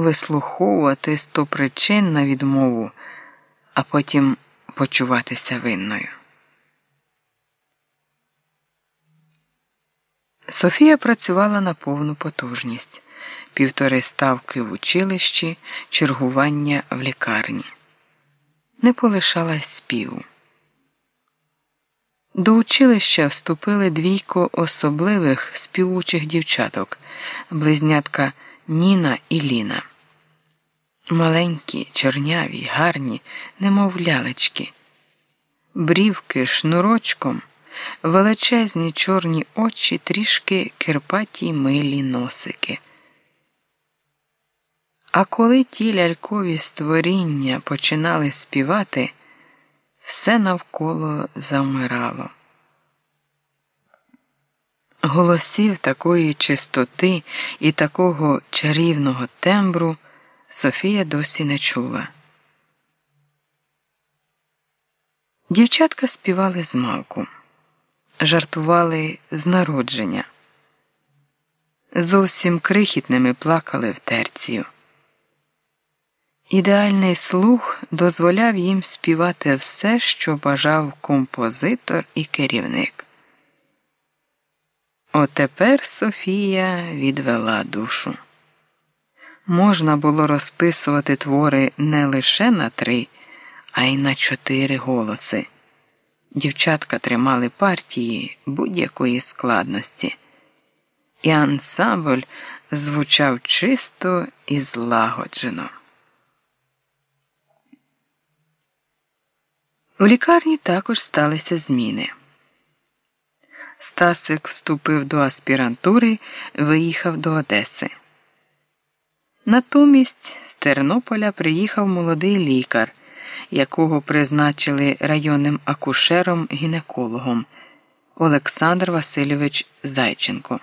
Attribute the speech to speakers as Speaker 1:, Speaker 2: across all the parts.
Speaker 1: вислуховувати сто причин на відмову, а потім почуватися винною. Софія працювала на повну потужність, півтори ставки в училищі, чергування в лікарні. Не полишалась співу. До училища вступили двійко особливих співучих дівчаток, близнятка Ніна і Ліна. Маленькі, чорняві, гарні, немов лялечки, брівки шнурочком, величезні чорні очі, трішки кирпаті милі носики. А коли ті лялькові створіння починали співати, все навколо завмирало. Голосів такої чистоти і такого чарівного тембру Софія досі не чула. Дівчатка співали з малку, жартували з народження, зовсім крихітними плакали в терцію. Ідеальний слух дозволяв їм співати все, що бажав композитор і керівник. Отепер Софія відвела душу. Можна було розписувати твори не лише на три, а й на чотири голоси. Дівчатка тримали партії будь-якої складності, і ансамбль звучав чисто і злагоджено. У лікарні також сталися зміни. Стасик вступив до аспірантури, виїхав до Одеси. Натомість з Тернополя приїхав молодий лікар, якого призначили районним акушером-гінекологом Олександр Васильович Зайченко.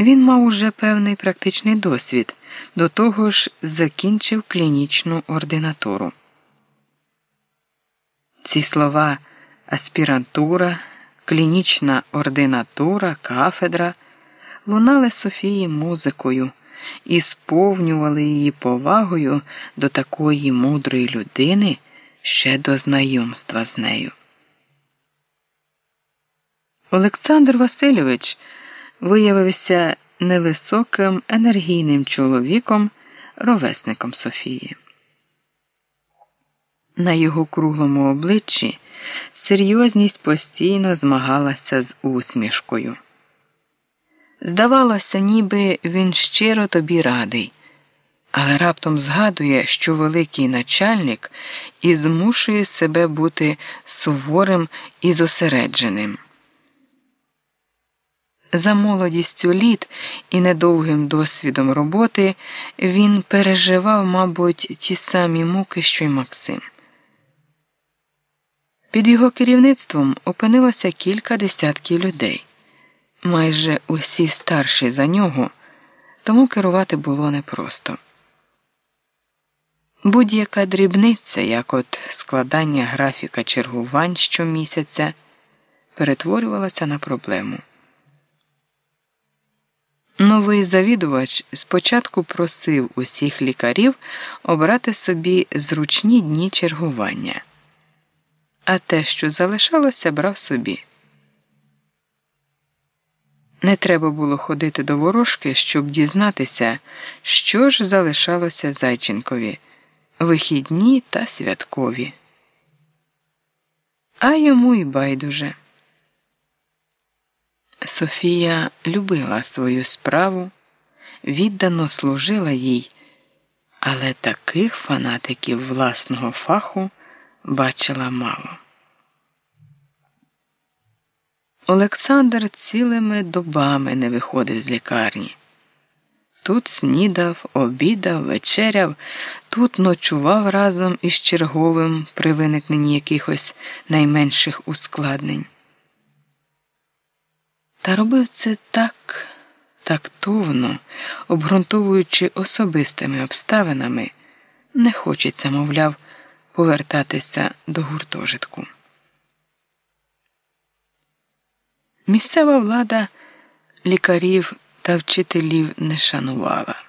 Speaker 1: Він мав уже певний практичний досвід, до того ж закінчив клінічну ординатуру. Ці слова аспірантура, клінічна ординатура, кафедра лунали Софії музикою і сповнювали її повагою до такої мудрої людини ще до знайомства з нею. Олександр Васильович виявився невисоким енергійним чоловіком, ровесником Софії. На його круглому обличчі серйозність постійно змагалася з усмішкою. Здавалося, ніби він щиро тобі радий, але раптом згадує, що великий начальник і змушує себе бути суворим і зосередженим. За молодістю літ і недовгим досвідом роботи він переживав, мабуть, ті самі муки, що й Максим. Під його керівництвом опинилося кілька десятків людей, майже усі старші за нього, тому керувати було непросто. Будь-яка дрібниця, як от складання графіка чергувань щомісяця, перетворювалася на проблему. Новий завідувач спочатку просив усіх лікарів обрати собі зручні дні чергування а те, що залишалося, брав собі. Не треба було ходити до ворожки, щоб дізнатися, що ж залишалося Зайченкові вихідні та святкові. А йому й байдуже. Софія любила свою справу, віддано служила їй, але таких фанатиків власного фаху бачила мало. Олександр цілими добами не виходив з лікарні. Тут снідав, обідав, вечеряв, тут ночував разом із черговим при виникненні якихось найменших ускладнень. Та робив це так тактовно, обґрунтовуючи особистими обставинами, не хочеться, мовляв, повертатися до гуртожитку. Місцева влада лікарів та вчителів не шанувала.